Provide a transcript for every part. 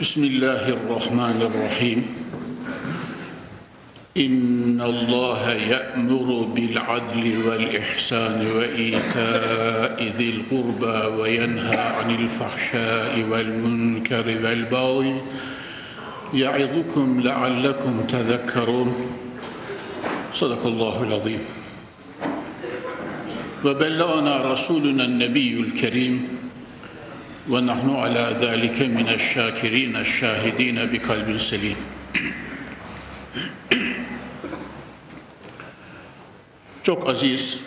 بسم الله الرحمن الرحيم. إن الله يأمر بالعدل والإحسان وإيتاء ذي القربى وينهى عن الفحشاء والمنكر والبغي يعظكم لعلكم تذكرون. صدق الله العظيم. وبلغنا رسولنا النبي الكريم ونحن على ذلك من الشاكرين الشاهدين بقلب سليم Çok aziz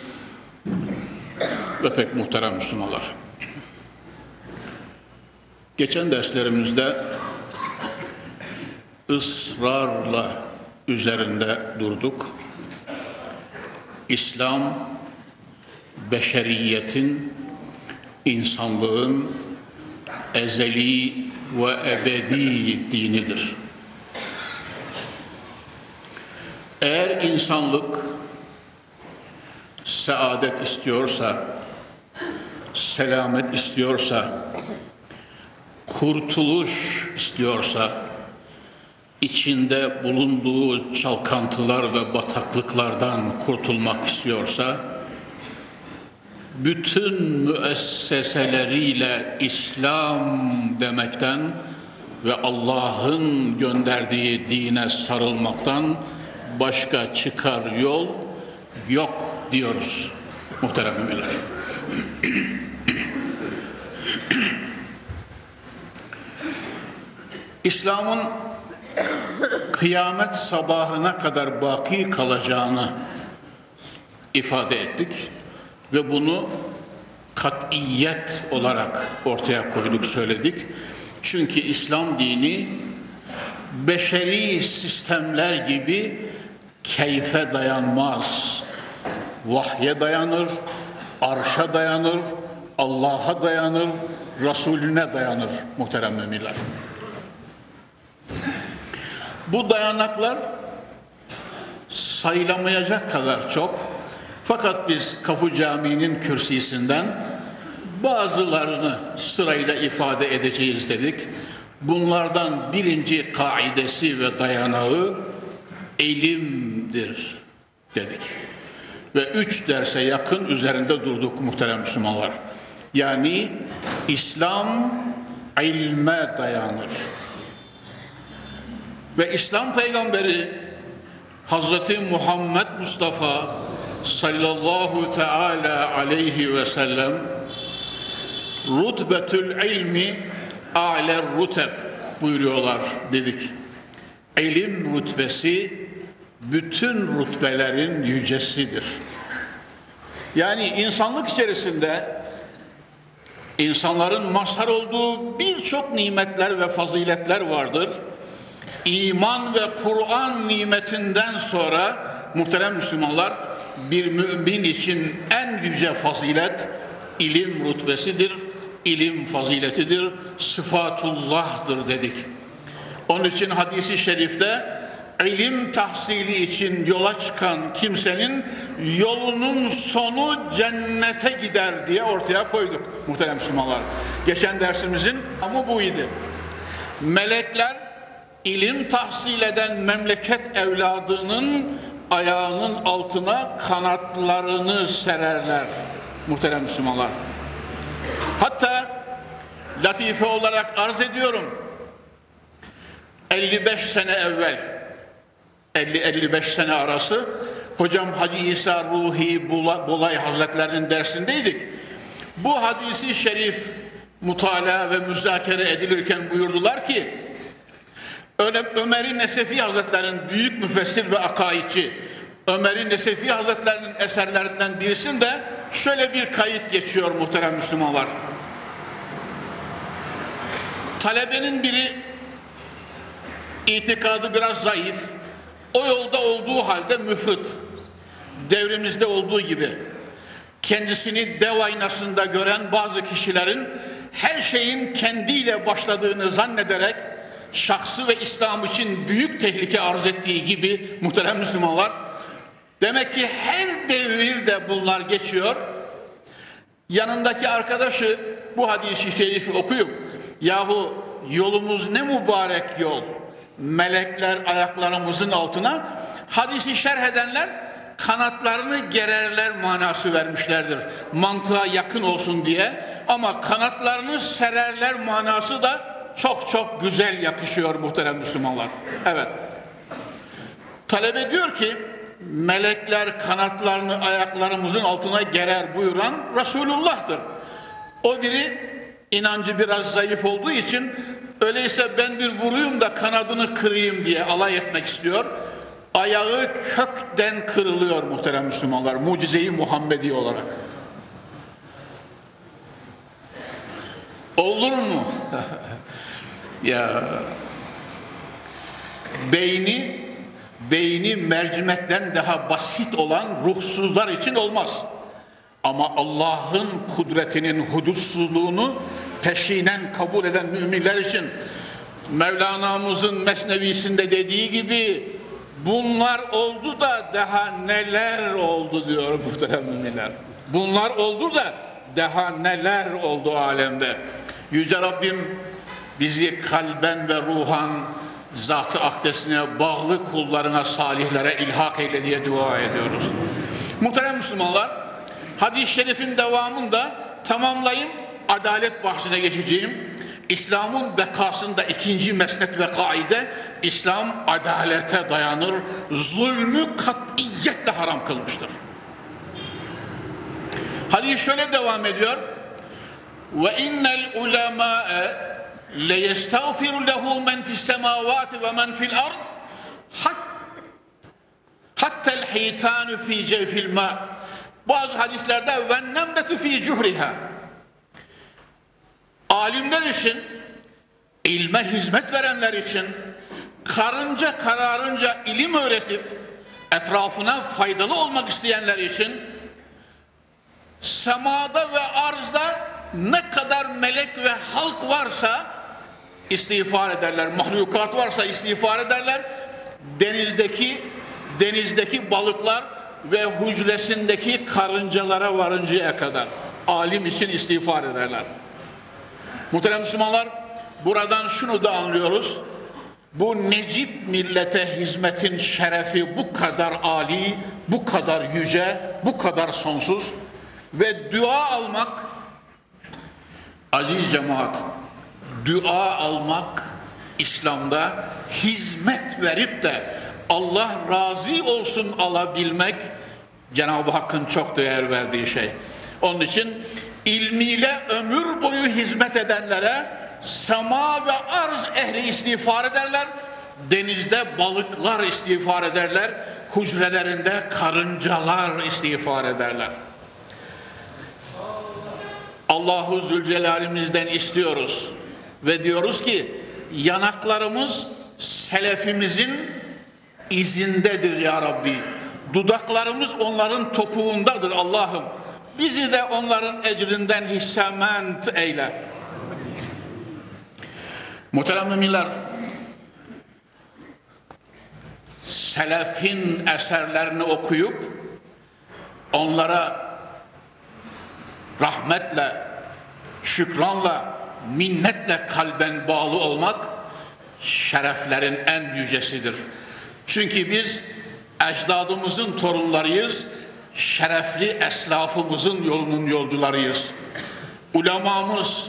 ve pek muhterem Müslümanlar. Geçen derslerimizde ısrarla üzerinde durduk. İslam, beşeriyetin, insanlığın ezeli ve ebedi dinidir. Eğer insanlık saadet istiyorsa, selamet istiyorsa, kurtuluş istiyorsa, içinde bulunduğu çalkantılar ve bataklıklardan kurtulmak istiyorsa, bütün müesseseleriyle İslam demekten ve Allah'ın gönderdiği dine sarılmaktan başka çıkar yol yok diyoruz muhterem müminler. İslam'ın kıyamet sabahına kadar baki kalacağını ifade ettik ve bunu katiyet olarak ortaya koyduk söyledik. Çünkü İslam dini beşeri sistemler gibi keyfe dayanmaz. Vahye dayanır, arşa dayanır, Allah'a dayanır, Resulüne dayanır muhterem müminler. Bu dayanaklar sayılamayacak kadar çok. Fakat biz Kapı Camii'nin kürsisinden bazılarını sırayla ifade edeceğiz dedik. Bunlardan birinci kaidesi ve dayanağı elimdir dedik. Ve üç derse yakın üzerinde durduk muhterem Müslümanlar. Yani İslam ilme dayanır. Ve İslam peygamberi Hazreti Muhammed Mustafa sallallahu teala aleyhi ve sellem rutbetül ilmi a'ler ruteb buyuruyorlar dedik. İlim rütbesi bütün rütbelerin yücesidir. Yani insanlık içerisinde insanların mazhar olduğu birçok nimetler ve faziletler vardır. İman ve Kur'an nimetinden sonra muhterem Müslümanlar bir mümin için en yüce fazilet ilim rütbesidir, ilim faziletidir, sıfatullah'dır dedik. Onun için hadisi şerifte ilim tahsili için yola çıkan kimsenin yolunun sonu cennete gider diye ortaya koyduk muhterem Müslümanlar. Geçen dersimizin ama buydu. Melekler ilim tahsil eden memleket evladının ayağının altına kanatlarını sererler muhterem Müslümanlar. Hatta latife olarak arz ediyorum. 55 sene evvel 50-55 sene arası hocam Hacı İsa Ruhi Bulay Hazretlerinin dersindeydik. Bu hadisi şerif mutala ve müzakere edilirken buyurdular ki Ömer-i Nesefi Hazretlerinin büyük müfessir ve akaidçi Ömer-i Nesefi Hazretlerinin eserlerinden birisinde şöyle bir kayıt geçiyor muhterem Müslümanlar. Talebenin biri itikadı biraz zayıf, o yolda olduğu halde müfrit, devrimizde olduğu gibi kendisini dev aynasında gören bazı kişilerin her şeyin kendiyle başladığını zannederek şahsı ve İslam için büyük tehlike arz ettiği gibi muhterem Müslümanlar demek ki her devirde bunlar geçiyor. Yanındaki arkadaşı bu hadisi şerifi okuyup yahu yolumuz ne mübarek yol melekler ayaklarımızın altına hadisi şerh edenler kanatlarını gererler manası vermişlerdir. Mantığa yakın olsun diye ama kanatlarını sererler manası da çok çok güzel yakışıyor muhterem Müslümanlar. Evet. Talebe diyor ki melekler kanatlarını ayaklarımızın altına gerer buyuran Resulullah'tır. O biri inancı biraz zayıf olduğu için öyleyse ben bir vuruyum da kanadını kırayım diye alay etmek istiyor. Ayağı kökten kırılıyor muhterem Müslümanlar mucizeyi Muhammedi olarak. Olur mu? ya beyni beyni mercimekten daha basit olan ruhsuzlar için olmaz. Ama Allah'ın kudretinin hudutsuzluğunu peşinen kabul eden müminler için Mevlana'mızın mesnevisinde dediği gibi bunlar oldu da daha neler oldu diyor muhterem müminler. Bunlar oldu da daha neler oldu alemde. Yüce Rabbim bizi kalben ve ruhan zatı akdesine bağlı kullarına, salihlere ilhak eyle diye dua ediyoruz. Muhterem Müslümanlar, hadis-i şerifin devamında tamamlayayım, adalet bahsine geçeceğim. İslam'ın bekasında ikinci mesnet ve kaide, İslam adalete dayanır, zulmü katiyetle haram kılmıştır. Hadis şöyle devam ediyor. Ve innel ulemâe lehu men fis semavati ve men fil ard hattel hitanu fi cevfil ma bazı hadislerde nemletu fi cuhriha alimler için ilme hizmet verenler için karınca kararınca ilim öğretip etrafına faydalı olmak isteyenler için semada ve arzda ne kadar melek ve halk varsa istiğfar ederler. Mahlukat varsa istiğfar ederler. Denizdeki denizdeki balıklar ve hücresindeki karıncalara varıncaya kadar alim için istiğfar ederler. Muhterem Müslümanlar buradan şunu da anlıyoruz. Bu Necip millete hizmetin şerefi bu kadar ali, bu kadar yüce, bu kadar sonsuz ve dua almak aziz cemaat dua almak İslam'da hizmet verip de Allah razı olsun alabilmek Cenab-ı Hakk'ın çok değer verdiği şey. Onun için ilmiyle ömür boyu hizmet edenlere sema ve arz ehli istiğfar ederler. Denizde balıklar istiğfar ederler. Hücrelerinde karıncalar istiğfar ederler. Allahu Zülcelal'imizden istiyoruz ve diyoruz ki yanaklarımız selefimizin izindedir ya Rabbi. Dudaklarımız onların topuğundadır Allah'ım. Bizi de onların ecrinden hissement eyle. Muhterem müminler, selefin eserlerini okuyup onlara rahmetle, şükranla, minnetle kalben bağlı olmak şereflerin en yücesidir. Çünkü biz ecdadımızın torunlarıyız, şerefli eslafımızın yolunun yolcularıyız. Ulemamız,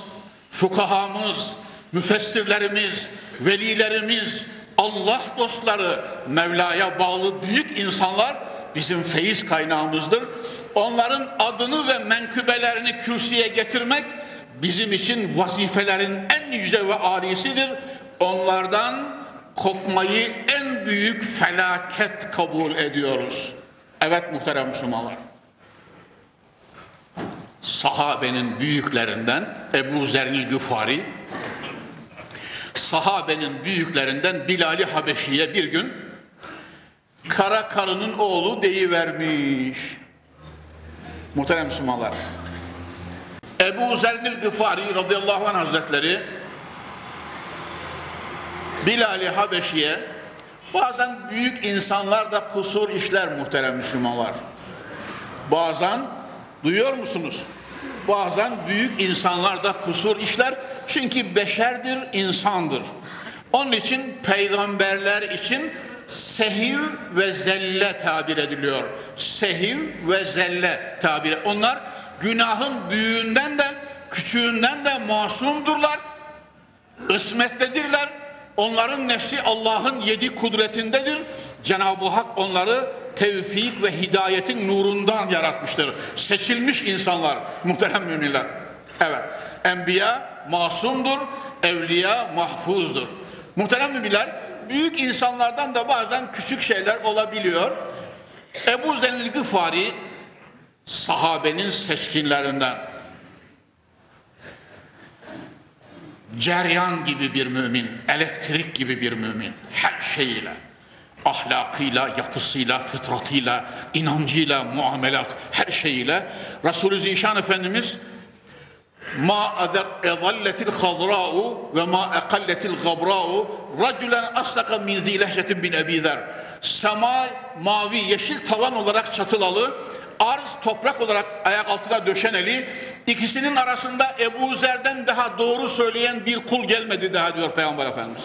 fukahamız, müfessirlerimiz, velilerimiz, Allah dostları, Mevla'ya bağlı büyük insanlar bizim feyiz kaynağımızdır. Onların adını ve menkıbelerini kürsüye getirmek bizim için vazifelerin en yüce ve alisidir. Onlardan kopmayı en büyük felaket kabul ediyoruz. Evet muhterem Müslümanlar. Sahabenin büyüklerinden Ebu Zernil Güfari sahabenin büyüklerinden Bilal-i Habeşi'ye bir gün kara karının oğlu deyivermiş. Muhterem Müslümanlar. Ebu Zernil Gıfari radıyallahu anh hazretleri Bilal-i Habeşi'ye bazen büyük insanlar da kusur işler muhterem Müslümanlar. Bazen duyuyor musunuz? Bazen büyük insanlar da kusur işler çünkü beşerdir, insandır. Onun için peygamberler için sehiv ve zelle tabir ediliyor. Sehiv ve zelle tabir. Onlar günahın büyüğünden de küçüğünden de masumdurlar. Ismettedirler. Onların nefsi Allah'ın yedi kudretindedir. Cenab-ı Hak onları tevfik ve hidayetin nurundan yaratmıştır. Seçilmiş insanlar, muhterem müminler. Evet, enbiya masumdur, evliya mahfuzdur. Muhterem müminler, büyük insanlardan da bazen küçük şeyler olabiliyor. Ebu Zenil Gıfari sahabenin seçkinlerinden. Ceryan gibi bir mümin, elektrik gibi bir mümin her şeyiyle ahlakıyla, yapısıyla, fıtratıyla, inancıyla, muamelat her şeyiyle Resulü Zişan Efendimiz ma ezalletil hadra'u ve ma ekalletil gabra'u raculen aslaka min zilehşetin bin Ebi Zer sema mavi yeşil tavan olarak çatılalı arz toprak olarak ayak altına döşeneli ikisinin arasında Ebu Zer'den daha doğru söyleyen bir kul gelmedi daha diyor Peygamber Efendimiz.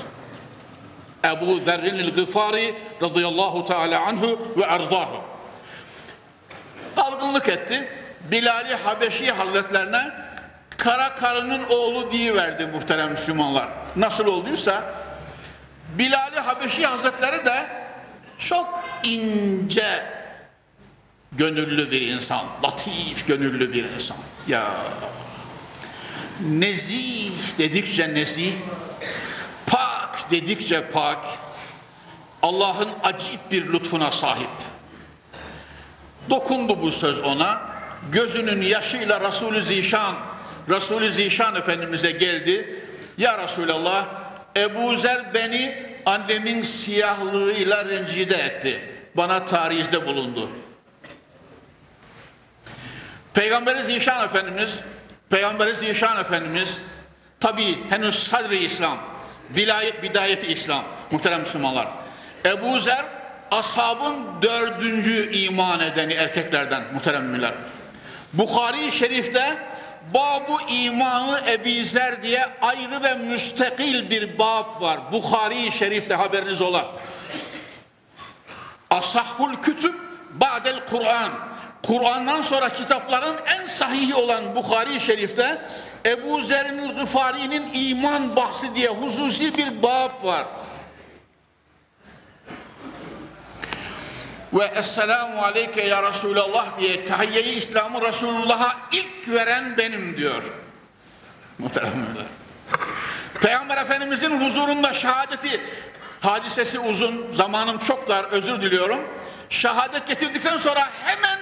Ebu Zerrin'il Gıfari radıyallahu teala anhu ve erzahu. Dalgınlık etti. Bilal-i Habeşi Hazretlerine kara karının oğlu verdi muhterem Müslümanlar. Nasıl olduysa Bilal-i Habeşi Hazretleri de çok ince gönüllü bir insan, latif gönüllü bir insan. Ya nezih dedikçe nezih, pak dedikçe pak, Allah'ın acip bir lütfuna sahip. Dokundu bu söz ona, gözünün yaşıyla Resulü Zişan, Resulü Zişan Efendimiz'e geldi. Ya Resulallah, Ebu Zer beni annemin siyahlığıyla rencide etti. Bana tarihte bulundu. Peygamberi Zişan Efendimiz, Peygamberi Zişan Efendimiz tabi henüz sadri İslam, bidayet, bidayeti İslam muhterem Müslümanlar. Ebu Zer ashabın dördüncü iman edeni erkeklerden muhterem müminler. Bukhari Şerif'te Babu imanı Ebi Zer diye ayrı ve müstakil bir bab var. Bukhari Şerif'te haberiniz ola. Asahhul kütüb ba'del Kur'an. Kur'an'dan sonra kitapların en sahihi olan Bukhari Şerif'te Ebu Zer'in Gıfari'nin iman bahsi diye hususi bir bab var. Ve Esselamu Aleyke ya Resulallah diye tahiyyeyi İslam'ı Resulullah'a ilk veren benim diyor. Muhteremler. Peygamber Efendimizin huzurunda şehadeti hadisesi uzun, zamanım çok dar, özür diliyorum. Şehadet getirdikten sonra hemen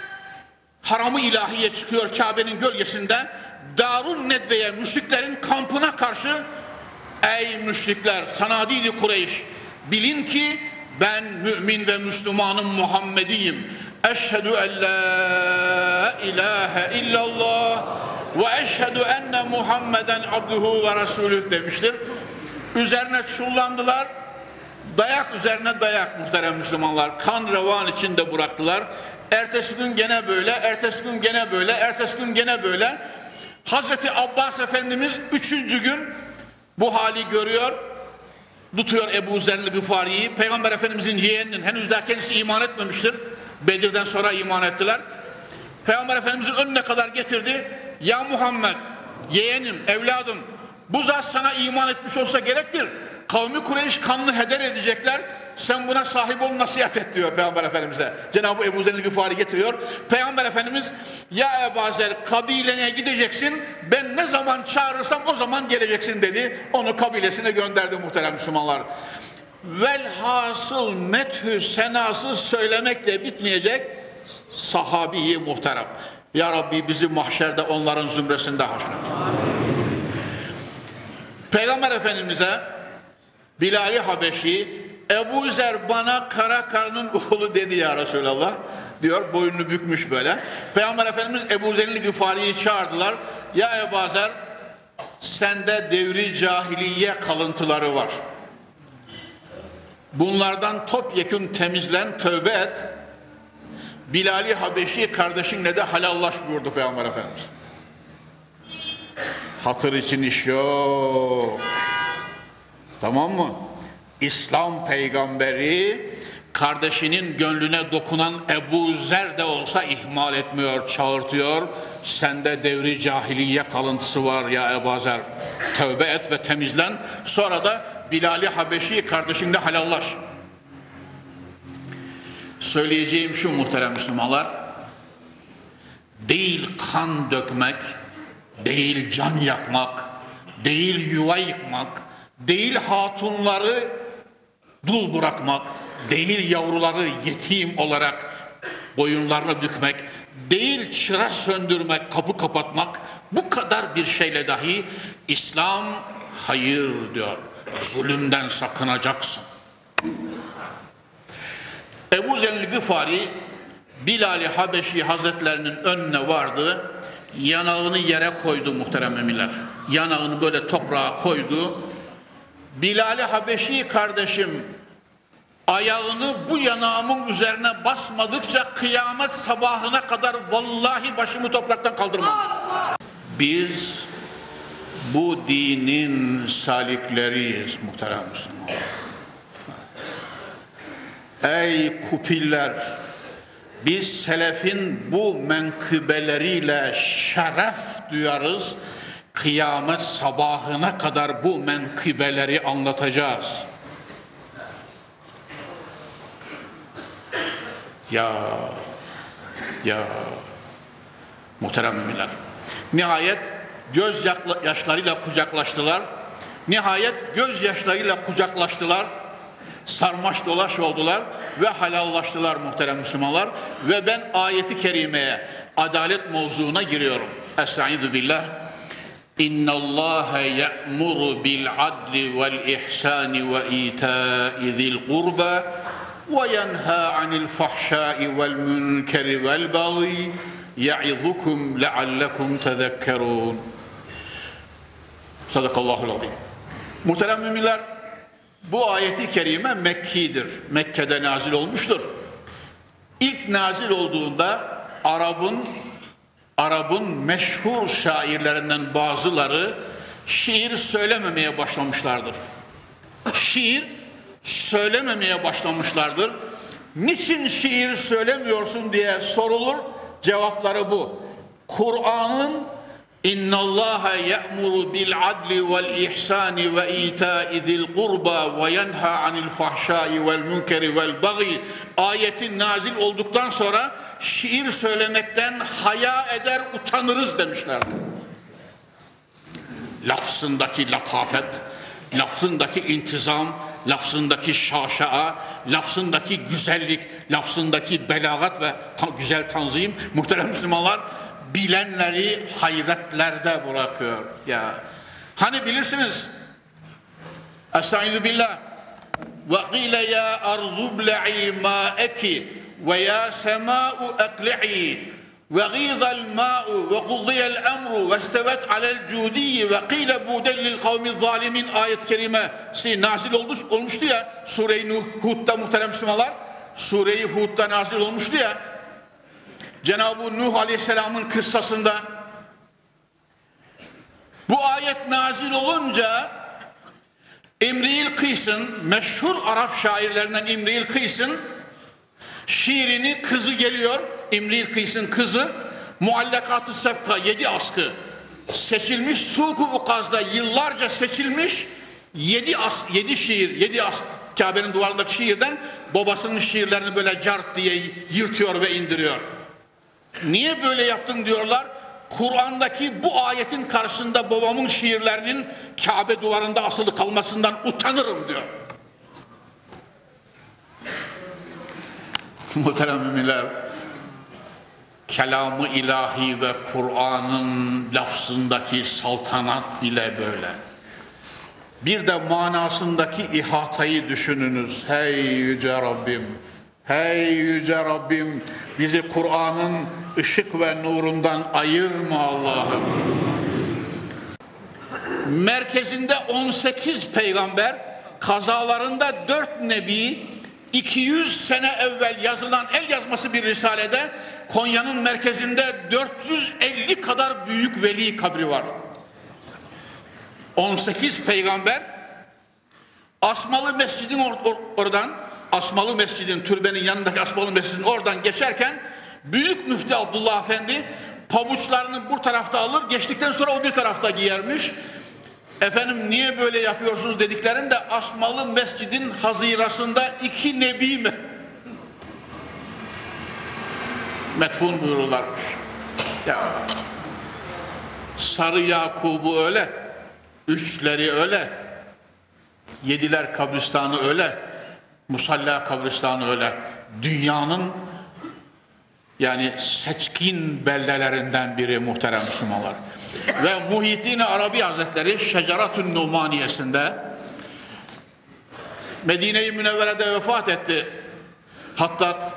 haramı ilahiye çıkıyor Kabe'nin gölgesinde. Darun Nedve'ye müşriklerin kampına karşı ey müşrikler sanadidi Kureyş bilin ki ben mümin ve Müslümanım Muhammediyim. Eşhedü en la ilahe illallah ve eşhedü enne Muhammeden abduhu ve resulüh demiştir. Üzerine çullandılar. Dayak üzerine dayak muhterem Müslümanlar. Kan revan içinde bıraktılar. Ertesi gün gene böyle, ertesi gün gene böyle, ertesi gün gene böyle. Hazreti Abbas Efendimiz üçüncü gün bu hali görüyor. Tutuyor Ebu Zer'li Gıfari'yi. Peygamber Efendimizin yeğeninin henüz daha kendisi iman etmemiştir. Bedir'den sonra iman ettiler. Peygamber Efendimizin önüne kadar getirdi. Ya Muhammed, yeğenim, evladım bu zat sana iman etmiş olsa gerektir. Kavmi Kureyş kanlı heder edecekler. Sen buna sahip ol nasihat et diyor Peygamber Efendimiz'e. Cenab-ı Ebu Zer Gıfari getiriyor. Peygamber Efendimiz ya Ebu Zer kabilene gideceksin. Ben ne zaman çağırırsam o zaman geleceksin dedi. Onu kabilesine gönderdi muhterem Müslümanlar. Velhasıl methü senası söylemekle bitmeyecek sahabiyi muhterem. Ya Rabbi bizi mahşerde onların zümresinde haşret. Peygamber Efendimiz'e Bilal-i Habeşi Ebu Zer bana kara karının oğlu dedi ya Resulallah diyor boynunu bükmüş böyle. Peygamber Efendimiz Ebu Zer'in Gıfari'yi çağırdılar. Ya Ebu Zer sende devri cahiliye kalıntıları var. Bunlardan topyekun temizlen, tövbe et. Bilal-i Habeşi kardeşinle de halallaş buyurdu Peygamber Efendimiz. Hatır için iş yok. Tamam mı? İslam peygamberi kardeşinin gönlüne dokunan Ebu Zer de olsa ihmal etmiyor, çağırtıyor. Sende devri cahiliye kalıntısı var ya Ebu Zer. Tövbe et ve temizlen. Sonra da Bilal-i Habeşi kardeşinle halallaş. Söyleyeceğim şu muhterem Müslümanlar. Değil kan dökmek, değil can yakmak, değil yuva yıkmak, değil hatunları dul bırakmak, değil yavruları yetim olarak boyunlarına bükmek, değil çıra söndürmek, kapı kapatmak, bu kadar bir şeyle dahi İslam hayır diyor. Zulümden sakınacaksın. Ebu Zer'li Gıfari Bilal-i Habeşi Hazretlerinin önüne vardı. Yanağını yere koydu muhterem emirler. Yanağını böyle toprağa koydu. Bilal-i Habeşi kardeşim ayağını bu yanağımın üzerine basmadıkça kıyamet sabahına kadar vallahi başımı topraktan kaldırmam. Biz bu dinin salikleriyiz muhterem Müslüman. Ey kupiller! Biz selefin bu menkıbeleriyle şeref duyarız. Kıyamet sabahına kadar bu menkıbeleri anlatacağız. Ya, ya, muhterem müminler. Nihayet göz yaşlarıyla kucaklaştılar. Nihayet göz yaşlarıyla kucaklaştılar. Sarmaş dolaş oldular ve halallaştılar muhterem Müslümanlar. Ve ben ayeti kerimeye, adalet mevzuuna giriyorum. Estaizu billah. İnna Allah ya'muru bil adli vel ihsani ve ita'i zil qurba fahşai vel münkeri vel baghi ya'izukum leallekum tezekkerun. Sadakallahul azim. Muhterem müminler, bu ayeti kerime Mekki'dir. Mekke'de nazil olmuştur. İlk nazil olduğunda Arap'ın Arap'ın meşhur şairlerinden bazıları şiir söylememeye başlamışlardır. Şiir söylememeye başlamışlardır. Niçin şiir söylemiyorsun diye sorulur. Cevapları bu. Kur'an'ın İnna Allah ya'muru bil adli vel ihsani ve ita'i zil qurba ve yenha anil fahşai vel münkeri vel bagi ayetin nazil olduktan sonra şiir söylemekten haya eder utanırız demişlerdi. Lafzındaki latafet, lafzındaki intizam, lafzındaki şaşaa, lafzındaki güzellik, lafzındaki belagat ve ta güzel tanzim. Muhterem Müslümanlar bilenleri hayretlerde bırakıyor. Ya hani bilirsiniz Estaizu billah ve qile ya arzu ble'i ma'eki ve ya sema'u ekli'i ve kuddiyel emru ve istevet alel cudiyyi ve budellil kavmi zalimin ayet-i kerimesi nazil olmuş, olmuştu ya Sure-i Hud'da muhterem Müslümanlar Sure-i Hud'da nazil olmuştu ya Cenab-ı Nuh Aleyhisselam'ın kıssasında bu ayet nazil olunca İmri'il Kıys'ın meşhur Arap şairlerinden İmri'il Kıys'ın şiirini kızı geliyor İmri'il Kıys'ın kızı Muallakat-ı Sebka yedi askı seçilmiş Suku Ukaz'da yıllarca seçilmiş yedi, as, yedi şiir yedi as, Kabe'nin duvarındaki şiirden babasının şiirlerini böyle cart diye yırtıyor ve indiriyor. Niye böyle yaptın diyorlar. Kur'an'daki bu ayetin karşısında babamın şiirlerinin Kabe duvarında asılı kalmasından utanırım diyor. Muhterem müminler, kelamı ilahi ve Kur'an'ın lafzındaki saltanat bile böyle. Bir de manasındaki ihatayı düşününüz. Hey yüce Rabbim, hey yüce Rabbim bizi Kur'an'ın ışık ve nurundan ayırma Allah'ım. Merkezinde 18 peygamber, kazalarında 4 nebi, 200 sene evvel yazılan el yazması bir risalede Konya'nın merkezinde 450 kadar büyük veli kabri var. 18 peygamber Asmalı Mescidin or or oradan Asmalı Mescidin türbenin yanındaki Asmalı Mescidin oradan geçerken Büyük Müftü Abdullah Efendi pabuçlarını bu tarafta alır geçtikten sonra o bir tarafta giyermiş. Efendim niye böyle yapıyorsunuz dediklerinde Asmalı Mescidin hazirasında iki nebi mi? Metfun buyururlarmış. Ya Sarı Yakub'u öyle, üçleri öyle, yediler kabristanı öyle, Musalla kabristanı öyle. Dünyanın yani seçkin beldelerinden biri muhterem Müslümanlar. Ve Muhyiddin Arabi Hazretleri Şeceratün Numaniyesinde Medine-i Münevvere'de vefat etti. Hattat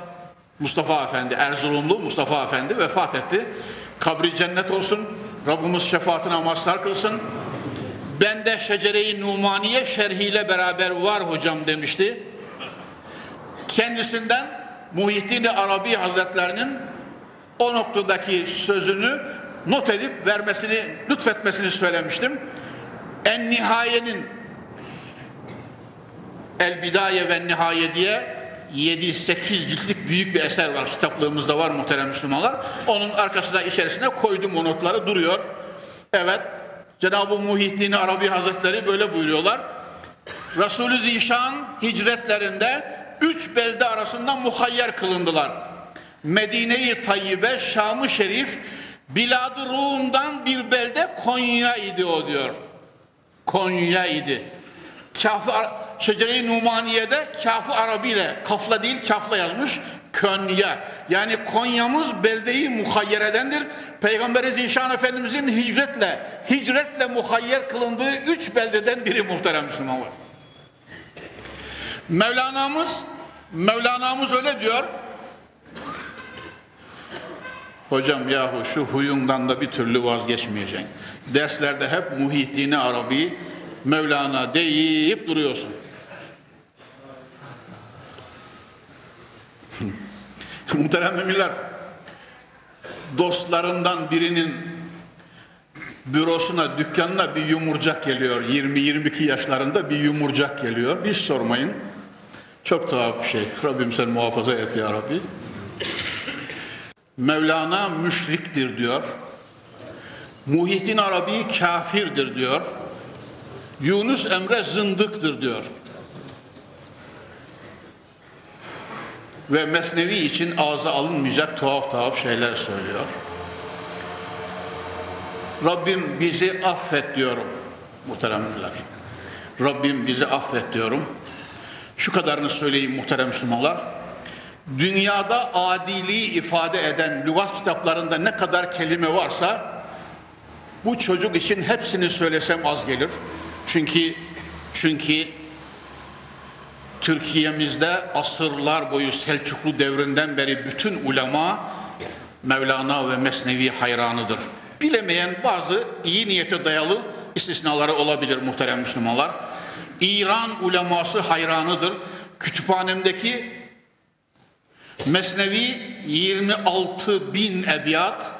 Mustafa Efendi, Erzurumlu Mustafa Efendi vefat etti. Kabri cennet olsun. Rabbimiz şefaatine mazhar kılsın. Ben de Şecere-i Numaniye şerhiyle beraber var hocam demişti. Kendisinden Muhyiddin Arabi Hazretlerinin o noktadaki sözünü not edip vermesini, lütfetmesini söylemiştim. En Nihaye'nin El Bidaye ve Nihaye diye 7-8 ciltlik büyük bir eser var. Kitaplığımızda var muhterem Müslümanlar. Onun arkasında içerisine koydum o notları duruyor. Evet. Cenab-ı Muhyiddin Arabi Hazretleri böyle buyuruyorlar. Resulü Zişan hicretlerinde üç belde arasında muhayyer kılındılar. Medine-i Tayyibe, Şam-ı Şerif, Bilad-ı Rum'dan bir belde Konya idi o diyor. Konya idi. Kafı Şecere-i Numaniye'de Kafı Arabi ile kafla değil kafla yazmış. Konya. Yani Konya'mız beldeyi muhayyeredendir. Peygamberi Zişan Efendimizin hicretle, hicretle muhayyer kılındığı üç beldeden biri muhterem Müslümanlar. Mevlana'mız, Mevlana'mız öyle diyor. Hocam yahu şu huyundan da bir türlü vazgeçmeyeceksin. Derslerde hep Muhyiddin Arabi, Mevlana deyip duruyorsun. Muhterem müminler, dostlarından birinin bürosuna, dükkanına bir yumurcak geliyor. 20-22 yaşlarında bir yumurcak geliyor. Hiç sormayın. Çok tuhaf bir şey. Rabbim sen muhafaza et ya Rabbi. Mevlana müşriktir diyor. Muhyiddin Arabi kafirdir diyor. Yunus Emre zındıktır diyor. Ve Mesnevi için ağza alınmayacak tuhaf tuhaf şeyler söylüyor. Rabbim bizi affet diyorum muhteremler. Rabbim bizi affet diyorum. Şu kadarını söyleyeyim muhterem Müslümanlar. Dünyada adiliği ifade eden lügat kitaplarında ne kadar kelime varsa bu çocuk için hepsini söylesem az gelir. Çünkü çünkü Türkiye'mizde asırlar boyu Selçuklu devrinden beri bütün ulema Mevlana ve Mesnevi hayranıdır. Bilemeyen bazı iyi niyete dayalı istisnaları olabilir muhterem Müslümanlar. İran uleması hayranıdır. Kütüphanemdeki Mesnevi 26 bin ebiyat,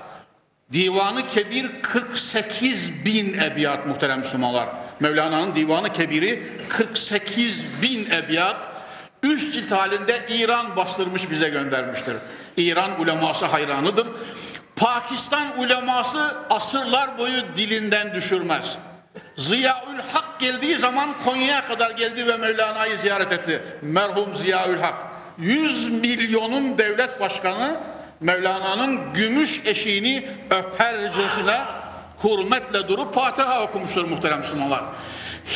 Divanı Kebir 48 bin ebiyat muhterem Müslümanlar. Mevlana'nın Divanı Kebiri 48 bin ebiyat. Üç cilt halinde İran bastırmış bize göndermiştir. İran uleması hayranıdır. Pakistan uleması asırlar boyu dilinden düşürmez. Ziyaül Hak geldiği zaman Konya'ya kadar geldi ve Mevlana'yı ziyaret etti. Merhum Ziyaül Hak. 100 milyonun devlet başkanı Mevlana'nın gümüş eşiğini öpercesine hürmetle durup Fatiha okumuştur muhterem Müslümanlar.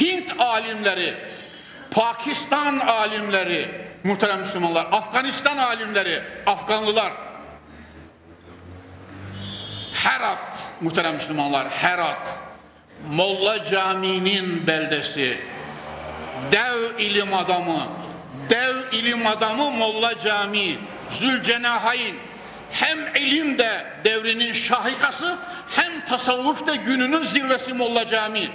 Hint alimleri, Pakistan alimleri, muhterem Müslümanlar, Afganistan alimleri, Afganlılar, Herat, muhterem Müslümanlar, Herat, Molla Camii'nin beldesi. Dev ilim adamı, dev ilim adamı Molla Camii, Zülcenahayn. Hem ilimde devrinin şahikası hem tasavvufta gününün zirvesi Molla Camii.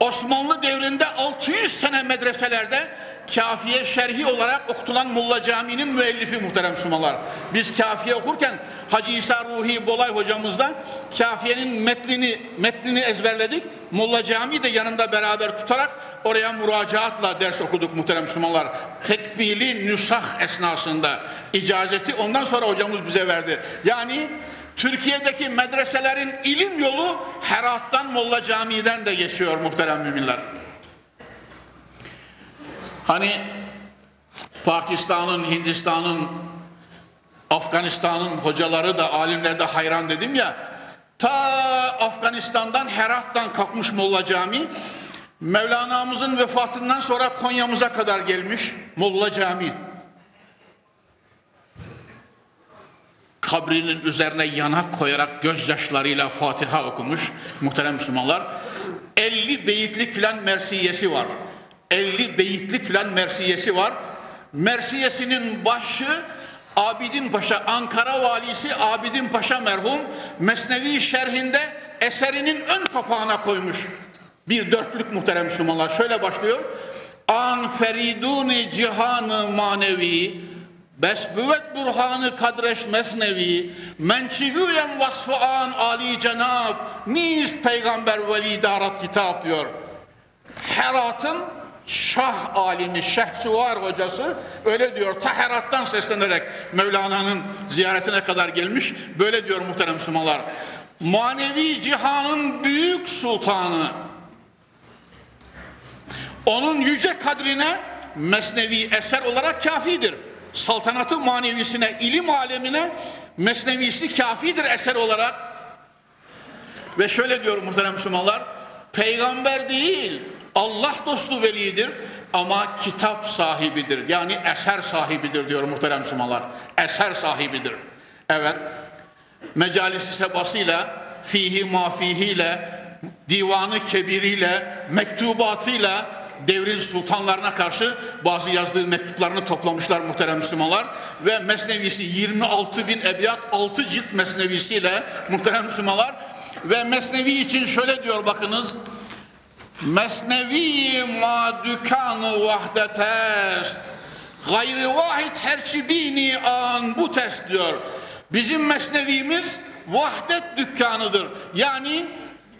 Osmanlı devrinde 600 sene medreselerde kafiye şerhi olarak okutulan Mulla Camii'nin müellifi muhterem Müslümanlar. Biz kafiye okurken Hacı İsa Ruhi Bolay hocamızla kafiyenin metnini, metnini ezberledik. Mulla Camii de yanında beraber tutarak oraya müracaatla ders okuduk muhterem Müslümanlar. Tekbili nüsah esnasında icazeti ondan sonra hocamız bize verdi. Yani Türkiye'deki medreselerin ilim yolu Herat'tan Molla Camii'den de geçiyor muhterem müminler. Hani Pakistan'ın, Hindistan'ın, Afganistan'ın hocaları da alimler de hayran dedim ya. Ta Afganistan'dan Herat'tan kalkmış Molla Camii. Mevlana'mızın vefatından sonra Konya'mıza kadar gelmiş Molla Camii. Kabrinin üzerine yanak koyarak gözyaşlarıyla Fatiha okumuş muhterem Müslümanlar. 50 beyitlik filan mersiyesi var. 50 beyitlik filan mersiyesi var. Mersiyesinin başı Abidin Paşa, Ankara valisi Abidin Paşa merhum Mesnevi şerhinde eserinin ön kapağına koymuş. Bir dörtlük muhterem Müslümanlar şöyle başlıyor. An feriduni cihanı manevi Besbüvet burhanı kadreş mesnevi Mençigüyen vasfı an ali cenab Niz peygamber veli darat kitap diyor. Herat'ın Şah alimi Şehsuvar hocası öyle diyor Taherat'tan seslenerek Mevlana'nın ziyaretine kadar gelmiş böyle diyor muhterem Müslümanlar. Manevi cihanın büyük sultanı onun yüce kadrine mesnevi eser olarak kafidir. Saltanatı manevisine ilim alemine mesnevisi kafidir eser olarak. Ve şöyle diyor muhterem Müslümanlar peygamber değil Allah dostu velidir ama kitap sahibidir. Yani eser sahibidir diyor muhterem Müslümanlar. Eser sahibidir. Evet. Mecalisi sebasıyla, fihi mafihiyle, divanı kebiriyle, mektubatıyla devrin sultanlarına karşı bazı yazdığı mektuplarını toplamışlar muhterem Müslümanlar ve mesnevisi 26 bin ebiyat 6 cilt mesnevisiyle muhterem Müslümanlar ve mesnevi için şöyle diyor bakınız Mesnevi ma dükkanı vahdet est. Gayri vahid herçi bini an bu test diyor. Bizim mesnevimiz vahdet dükkanıdır. Yani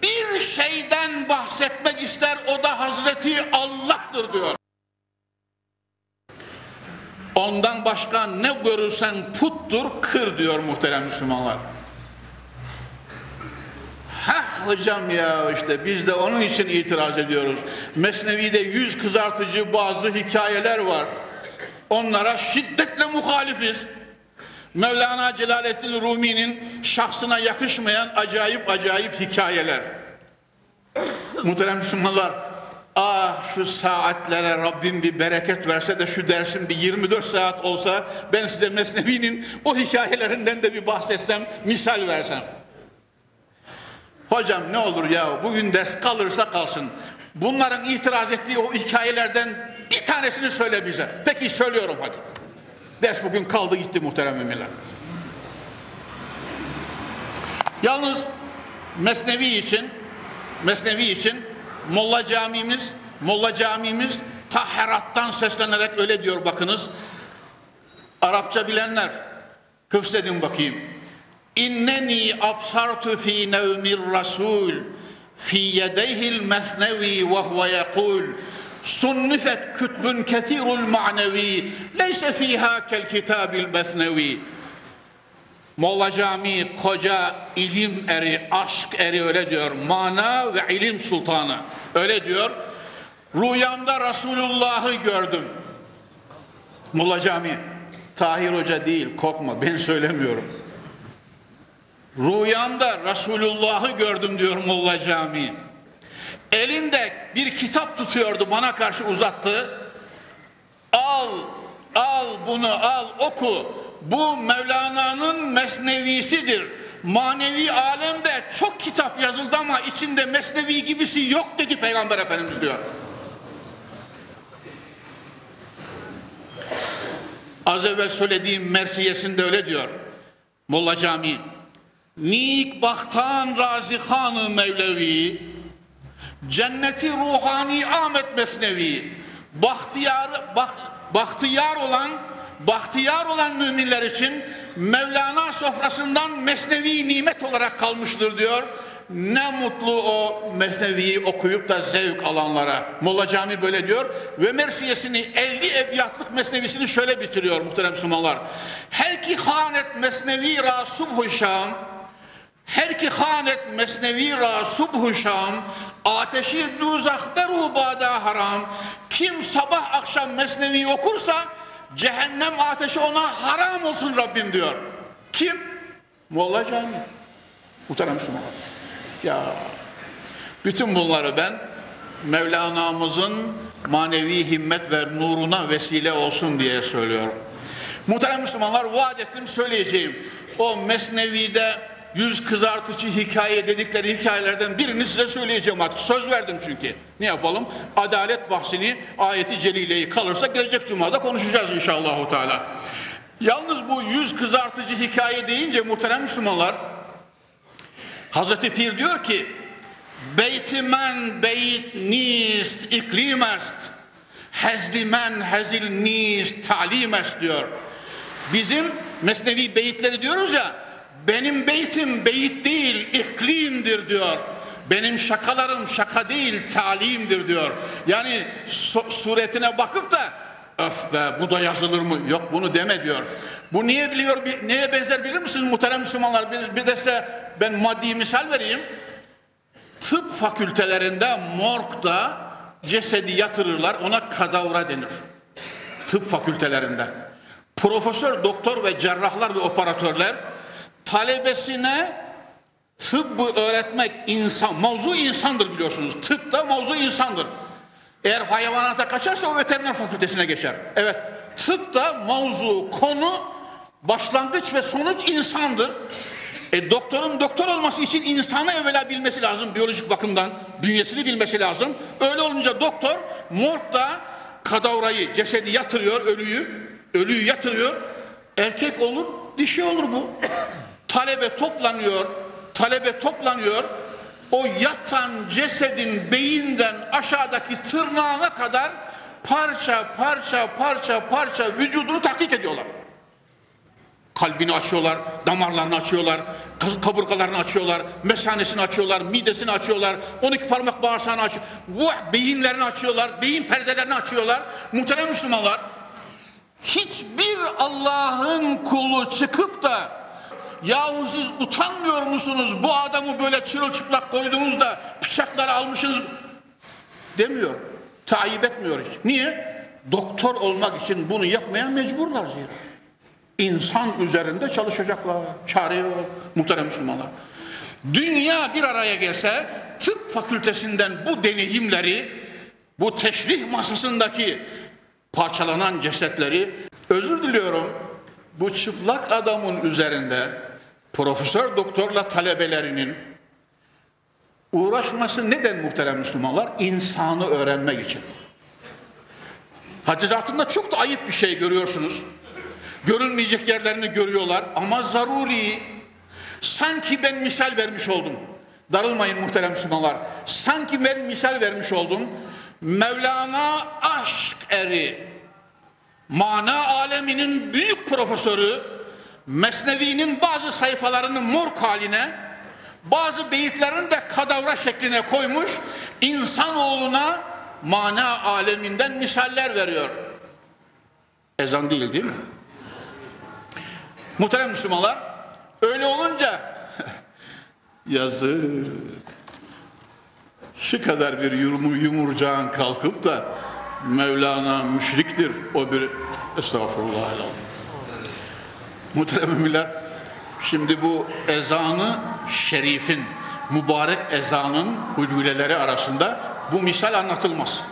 bir şeyden bahsetmek ister o da Hazreti Allah'tır diyor. Ondan başka ne görürsen puttur kır diyor muhterem Müslümanlar. Heh hocam ya işte biz de onun için itiraz ediyoruz. Mesnevi'de yüz kızartıcı bazı hikayeler var. Onlara şiddetle muhalifiz. Mevlana Celaleddin Rumi'nin şahsına yakışmayan acayip acayip hikayeler. Muhterem Müslümanlar, ah şu saatlere Rabbim bir bereket verse de şu dersin bir 24 saat olsa ben size Mesnevi'nin o hikayelerinden de bir bahsetsem, misal versem. Hocam ne olur ya bugün ders kalırsa kalsın. Bunların itiraz ettiği o hikayelerden bir tanesini söyle bize. Peki söylüyorum hadi. Ders bugün kaldı gitti muhterem müminler. Yalnız Mesnevi için Mesnevi için Molla Camimiz Molla Camimiz Taherat'tan seslenerek öyle diyor bakınız. Arapça bilenler hıfzedin bakayım. İnneni absartu fi nevmir rasul fi yedeyhil mesnevi ve huve yekul sunnifet kütbün kethirul ma'nevi leyse fiha kel kitabil mesnevi Molla Cami koca ilim eri, aşk eri öyle diyor. Mana ve ilim sultanı. Öyle diyor. Rüyamda Resulullah'ı gördüm. Molla Cami. Tahir Hoca değil korkma ben söylemiyorum. Rüyamda Resulullah'ı gördüm diyor Molla Camii. Elinde bir kitap tutuyordu bana karşı uzattı. Al, al bunu al oku. Bu Mevlana'nın mesnevisidir. manevi alemde çok kitap yazıldı ama içinde mesnevi gibisi yok dedi Peygamber Efendimiz diyor. Az evvel söylediğim Mersiyesinde öyle diyor. Molla Cami. Nik baktan razihanı Mevlevi, cenneti ruhani Ahmet Mesnevi, bahtiyar, bak, bahtiyar olan bahtiyar olan müminler için Mevlana sofrasından mesnevi nimet olarak kalmıştır diyor. Ne mutlu o mesneviyi okuyup da zevk alanlara. Molla Cami böyle diyor. Ve Mersiyesini 50 ebiyatlık mesnevisini şöyle bitiriyor muhterem Müslümanlar. Her ki hanet mesnevi ra subhu şam her ki hanet mesnevi ra subhu şam ateşi duzak beru bada haram kim sabah akşam mesnevi okursa cehennem ateşi ona haram olsun Rabbim diyor. Kim? Molla Cami. Muhterem Müslümanlar. Ya bütün bunları ben Mevlana'mızın manevi himmet ve nuruna vesile olsun diye söylüyorum. Muhterem Müslümanlar vaat ettim söyleyeceğim. O Mesnevi'de yüz kızartıcı hikaye dedikleri hikayelerden birini size söyleyeceğim artık. Söz verdim çünkü. Ne yapalım? Adalet bahsini, ayeti celileyi kalırsa gelecek cumada konuşacağız inşallah. Teala. Yalnız bu yüz kızartıcı hikaye deyince muhterem Müslümanlar Hazreti Pir diyor ki Beytimen beyt nist iklimest Hezdimen hezil nist talimest diyor. Bizim mesnevi beyitleri diyoruz ya benim beytim beyit değil iklimdir diyor. Benim şakalarım şaka değil talimdir diyor. Yani suretine bakıp da öf be bu da yazılır mı? Yok bunu deme diyor. Bu niye biliyor, neye benzer bilir misiniz muhterem Müslümanlar? Bir, bir de size ben maddi misal vereyim. Tıp fakültelerinde morgda cesedi yatırırlar ona kadavra denir. Tıp fakültelerinde. Profesör, doktor ve cerrahlar ve operatörler talebesine tıbbı öğretmek insan, mavzu insandır biliyorsunuz. Tıp da mavzu insandır. Eğer hayvanata kaçarsa o veteriner fakültesine geçer. Evet, tıp da mavzu, konu, başlangıç ve sonuç insandır. E doktorun doktor olması için insanı evvela bilmesi lazım biyolojik bakımdan. Bünyesini bilmesi lazım. Öyle olunca doktor morgda kadavrayı, cesedi yatırıyor, ölüyü. Ölüyü yatırıyor. Erkek olur, dişi olur bu. Talebe toplanıyor, talebe toplanıyor. O yatan cesedin beyinden aşağıdaki tırnağına kadar parça parça parça parça vücudunu taklit ediyorlar. Kalbini açıyorlar, damarlarını açıyorlar, kaburgalarını açıyorlar, mesanesini açıyorlar, midesini açıyorlar, 12 parmak bağırsağını açıyor. Bu beyinlerini açıyorlar, beyin perdelerini açıyorlar. Muhterem Müslümanlar, hiçbir Allah'ın kulu çıkıp da yahu siz utanmıyor musunuz bu adamı böyle çırılçıplak koyduğunuzda bıçakları almışsınız demiyor. Tayyip etmiyor hiç. Niye? Doktor olmak için bunu yapmaya mecburlar zira. İnsan üzerinde çalışacaklar. Çare yok muhterem Müslümanlar. Dünya bir araya gelse tıp fakültesinden bu deneyimleri bu teşrih masasındaki parçalanan cesetleri özür diliyorum bu çıplak adamın üzerinde profesör doktorla talebelerinin uğraşması neden muhterem Müslümanlar? İnsanı öğrenmek için. Hadizatında çok da ayıp bir şey görüyorsunuz. Görülmeyecek yerlerini görüyorlar ama zaruri. Sanki ben misal vermiş oldum. Darılmayın muhterem Müslümanlar. Sanki ben misal vermiş oldum. Mevlana aşk eri, mana aleminin büyük profesörü, Mesnevi'nin bazı sayfalarını morg haline, bazı beyitlerini de kadavra şekline koymuş, insanoğluna mana aleminden misaller veriyor. Ezan değil değil mi? Muhterem Müslümanlar, öyle olunca yazık. Şu kadar bir yumur, yumurcağın kalkıp da Mevlana müşriktir o bir estağfurullah. Muhterem şimdi bu ezanı şerifin, mübarek ezanın hulhuleleri arasında bu misal anlatılmaz.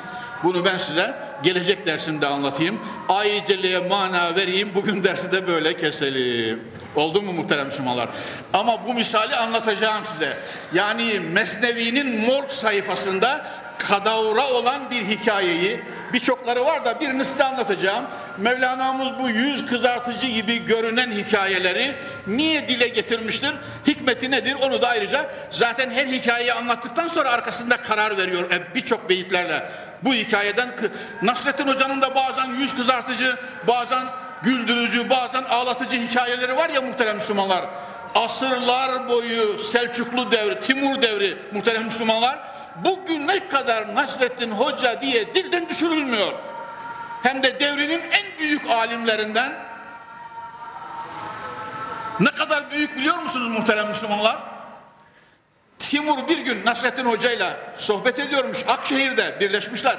Bunu ben size gelecek dersinde anlatayım. Ayet-i mana vereyim. Bugün dersi de böyle keselim. Oldu mu muhterem Müslümanlar? Ama bu misali anlatacağım size. Yani Mesnevi'nin morg sayfasında kadavra olan bir hikayeyi birçokları var da birini size anlatacağım. Mevlana'mız bu yüz kızartıcı gibi görünen hikayeleri niye dile getirmiştir? Hikmeti nedir? Onu da ayrıca zaten her hikayeyi anlattıktan sonra arkasında karar veriyor e, birçok beyitlerle. Bu hikayeden Nasrettin Hoca'nın da bazen yüz kızartıcı, bazen güldürücü, bazen ağlatıcı hikayeleri var ya muhterem Müslümanlar. Asırlar boyu Selçuklu devri, Timur devri muhterem Müslümanlar bugüne kadar Nasrettin Hoca diye dilden düşürülmüyor. Hem de devrinin en büyük alimlerinden ne kadar büyük biliyor musunuz muhterem Müslümanlar? Timur bir gün Nasrettin Hoca ile sohbet ediyormuş. Akşehir'de birleşmişler.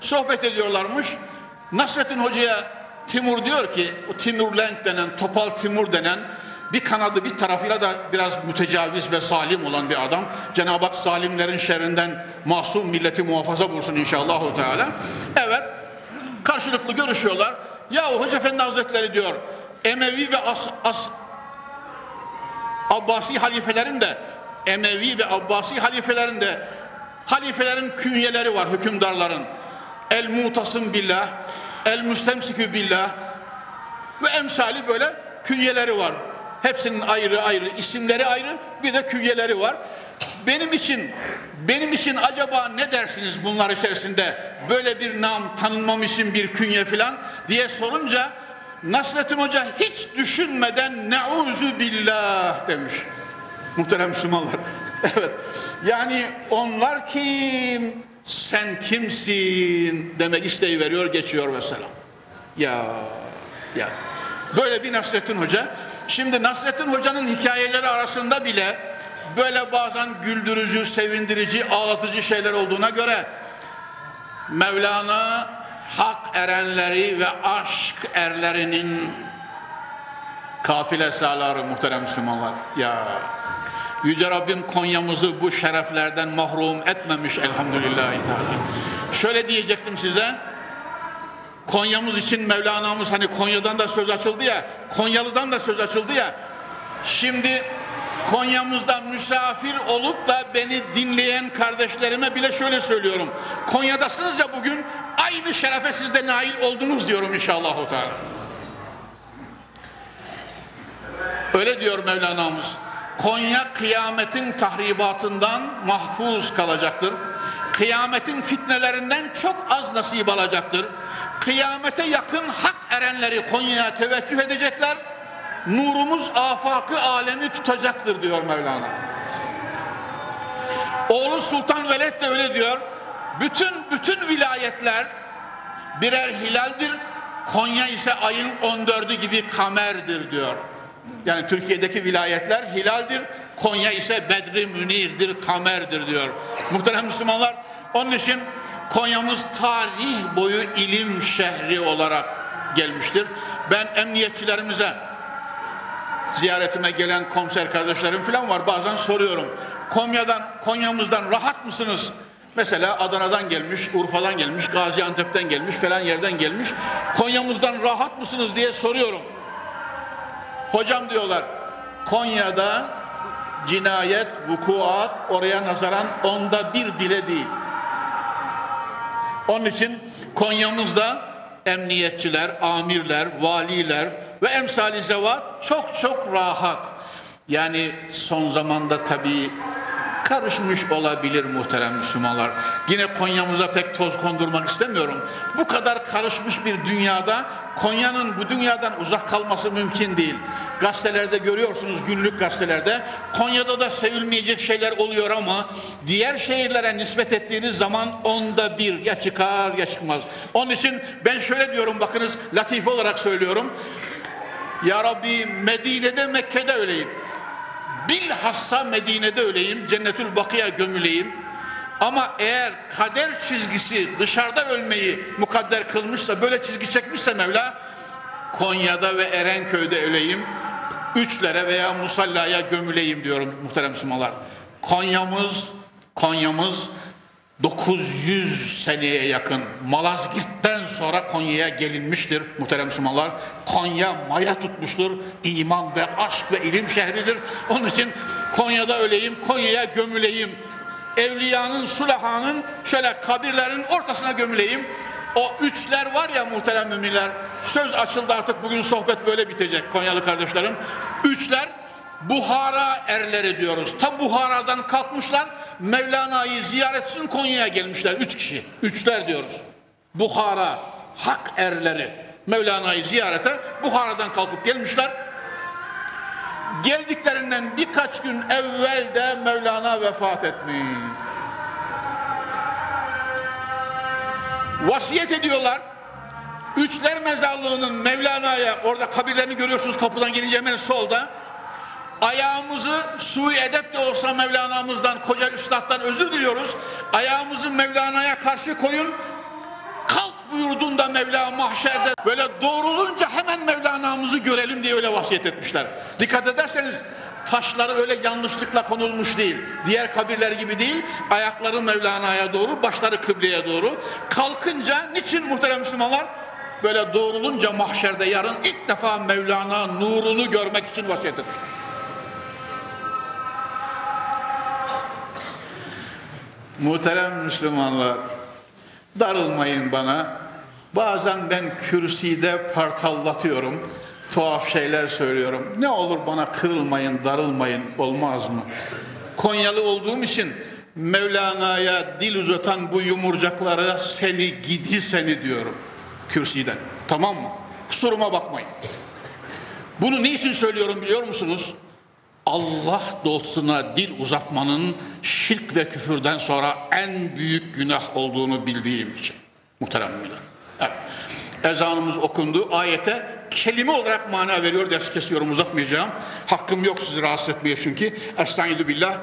Sohbet ediyorlarmış. Nasrettin Hoca'ya Timur diyor ki, o Timur Lenk denen, Topal Timur denen bir kanadı bir tarafıyla da biraz mütecaviz ve salim olan bir adam. Cenab-ı Hak salimlerin şerrinden masum milleti muhafaza bulsun inşallah. Teala. Evet, karşılıklı görüşüyorlar. Yahu Hoca Efendi Hazretleri diyor, Emevi ve As, As Abbasi halifelerin de Emevi ve Abbasi halifelerin de halifelerin künyeleri var hükümdarların. El mutasım billah, el müstemsikü billah ve emsali böyle künyeleri var. Hepsinin ayrı ayrı isimleri ayrı bir de künyeleri var. Benim için benim için acaba ne dersiniz bunlar içerisinde böyle bir nam tanınmam için bir künye filan diye sorunca Nasrettin Hoca hiç düşünmeden neuzu billah demiş. Muhterem Müslümanlar. evet. Yani onlar kim? Sen kimsin? Demek isteği veriyor, geçiyor mesela. Ya ya. Böyle bir Nasrettin Hoca. Şimdi Nasrettin Hoca'nın hikayeleri arasında bile böyle bazen güldürücü, sevindirici, ağlatıcı şeyler olduğuna göre Mevlana hak erenleri ve aşk erlerinin kafile sağları muhterem Müslümanlar. Ya Yüce Rabbim Konya'mızı bu şereflerden mahrum etmemiş elhamdülillahi teala. Şöyle diyecektim size. Konya'mız için Mevlana'mız hani Konya'dan da söz açıldı ya, Konyalı'dan da söz açıldı ya. Şimdi Konya'mızda misafir olup da beni dinleyen kardeşlerime bile şöyle söylüyorum. Konya'dasınız ya bugün aynı şerefe siz de nail oldunuz diyorum inşallah. Öyle diyor Mevlana'mız. Konya kıyametin tahribatından mahfuz kalacaktır. Kıyametin fitnelerinden çok az nasip alacaktır. Kıyamete yakın hak erenleri Konya'ya teveccüh edecekler. Nurumuz afakı alemi tutacaktır diyor Mevlana. Oğlu Sultan Veled de öyle diyor. Bütün bütün vilayetler birer hilaldir. Konya ise ayın 14'ü gibi kamerdir diyor. Yani Türkiye'deki vilayetler hilaldir. Konya ise bedri münirdir, kamerdir diyor. Muhterem Müslümanlar onun için Konya'mız tarih boyu ilim şehri olarak gelmiştir. Ben emniyetçilerimize ziyaretime gelen komiser kardeşlerim falan var. Bazen soruyorum. Konya'dan, Konya'mızdan rahat mısınız? Mesela Adana'dan gelmiş, Urfa'dan gelmiş, Gaziantep'ten gelmiş, falan yerden gelmiş. Konya'mızdan rahat mısınız diye soruyorum. Hocam diyorlar Konya'da cinayet, vukuat oraya nazaran onda bir bile değil. Onun için Konya'mızda emniyetçiler, amirler, valiler ve emsali zevat çok çok rahat. Yani son zamanda tabii karışmış olabilir muhterem Müslümanlar. Yine Konya'mıza pek toz kondurmak istemiyorum. Bu kadar karışmış bir dünyada Konya'nın bu dünyadan uzak kalması mümkün değil. Gazetelerde görüyorsunuz günlük gazetelerde Konya'da da sevilmeyecek şeyler oluyor ama diğer şehirlere nispet ettiğiniz zaman onda bir ya çıkar ya çıkmaz. Onun için ben şöyle diyorum bakınız latife olarak söylüyorum. Ya Rabbi Medine'de Mekke'de öyleyim. Bilhassa Medine'de öleyim, Cennetül Bakı'ya gömüleyim. Ama eğer kader çizgisi dışarıda ölmeyi mukadder kılmışsa, böyle çizgi çekmişse Mevla, Konya'da ve Erenköy'de öleyim, üçlere veya musallaya gömüleyim diyorum muhterem Müslümanlar. Konya'mız, Konya'mız 900 seneye yakın Malazgirt'ten sonra Konya'ya gelinmiştir muhterem Müslümanlar. Konya maya tutmuştur. İman ve aşk ve ilim şehridir. Onun için Konya'da öleyim, Konya'ya gömüleyim. Evliyanın, sulahanın şöyle kabirlerin ortasına gömüleyim. O üçler var ya muhterem müminler. Söz açıldı artık bugün sohbet böyle bitecek Konyalı kardeşlerim. Üçler Buhara erleri diyoruz. Ta Buhara'dan kalkmışlar Mevlana'yı ziyaret için Konya'ya gelmişler. Üç kişi. Üçler diyoruz. Buhara hak erleri Mevlana'yı ziyarete Buhara'dan kalkıp gelmişler. Geldiklerinden birkaç gün evvel de Mevlana vefat etmiş. Vasiyet ediyorlar. Üçler mezarlığının Mevlana'ya orada kabirlerini görüyorsunuz kapıdan gelince hemen solda ayağımızı sui edep de olsa Mevlana'mızdan, koca üstaddan özür diliyoruz. Ayağımızı Mevlana'ya karşı koyun. Kalk buyurduğunda Mevla mahşerde böyle doğrulunca hemen Mevlana'mızı görelim diye öyle vasiyet etmişler. Dikkat ederseniz taşları öyle yanlışlıkla konulmuş değil. Diğer kabirler gibi değil. Ayakları Mevlana'ya doğru, başları kıbleye doğru. Kalkınca niçin muhterem Müslümanlar? Böyle doğrulunca mahşerde yarın ilk defa Mevlana nurunu görmek için vasiyet etmişler. Muhterem Müslümanlar, darılmayın bana. Bazen ben kürsüde partallatıyorum, tuhaf şeyler söylüyorum. Ne olur bana kırılmayın, darılmayın, olmaz mı? Konyalı olduğum için Mevlana'ya dil uzatan bu yumurcaklara seni gidi seni diyorum kürsüden. Tamam mı? Kusuruma bakmayın. Bunu niçin söylüyorum biliyor musunuz? Allah dostuna dil uzatmanın şirk ve küfürden sonra en büyük günah olduğunu bildiğim için. Muhterem müminler. Evet. Ezanımız okundu. Ayete kelime olarak mana veriyor. Ders kesiyorum uzatmayacağım. Hakkım yok sizi rahatsız etmeye çünkü. Estaizu billah.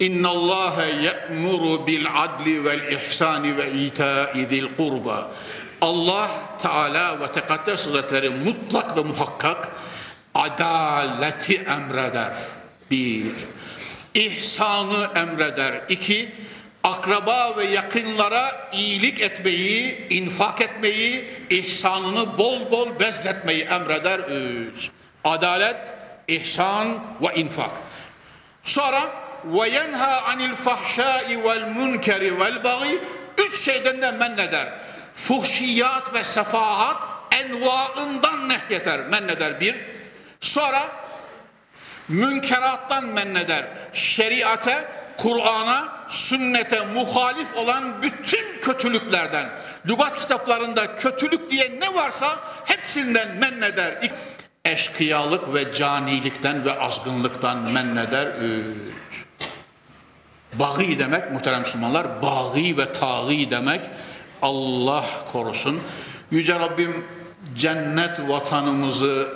İnna Allah ye'muru bil adli vel ihsani ve ita'i zil kurba. Allah Teala ve Tekaddes Hazretleri mutlak ve muhakkak adaleti emreder. Bir, ihsanı emreder. İki, akraba ve yakınlara iyilik etmeyi, infak etmeyi, ihsanını bol bol bezletmeyi emreder. Üç, adalet, ihsan ve infak. Sonra ve yenha anil fahşai vel munkeri vel bagi üç şeyden de men eder. Fuhşiyat ve sefahat envaından nehyeder, men eder bir. Sonra münkerattan menneder. Şeriate, Kur'an'a, sünnete muhalif olan bütün kötülüklerden, lügat kitaplarında kötülük diye ne varsa hepsinden menneder. Eşkıyalık ve canilikten ve azgınlıktan menneder. Üç. Bağı demek muhterem Müslümanlar, bağı ve tağı demek Allah korusun. Yüce Rabbim cennet vatanımızı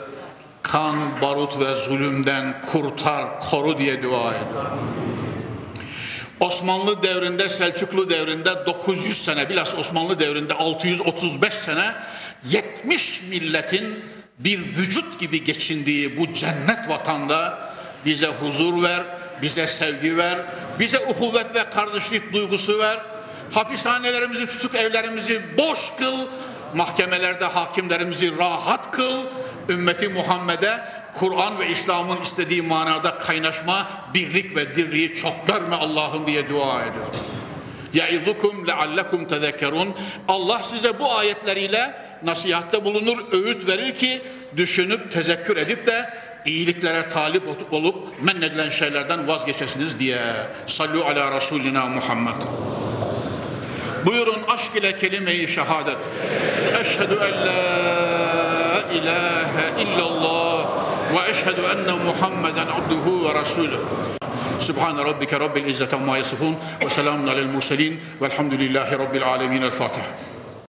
kan, barut ve zulümden kurtar, koru diye dua ediyorum. Osmanlı devrinde, Selçuklu devrinde 900 sene, bilhassa Osmanlı devrinde 635 sene 70 milletin bir vücut gibi geçindiği bu cennet vatanda bize huzur ver, bize sevgi ver, bize uhuvvet ve kardeşlik duygusu ver. Hapishanelerimizi, tutuk evlerimizi boş kıl, mahkemelerde hakimlerimizi rahat kıl, ümmeti Muhammed'e Kur'an ve İslam'ın istediği manada kaynaşma, birlik ve dirliği çok görme Allah'ım diye dua ediyorum. Ya'idukum leallekum tezekkerun. Allah size bu ayetleriyle nasihatte bulunur, öğüt verir ki düşünüp tezekkür edip de iyiliklere talip olup men edilen şeylerden vazgeçesiniz diye. Sallu ala Resulina Muhammed. Buyurun aşk ile kelime-i şehadet. Eşhedü en la إله إلا الله وأشهد أن محمدا عبده ورسوله. سبحان ربك رب العزة عما يصفون وسلام على المرسلين والحمد لله رب العالمين. الفاتح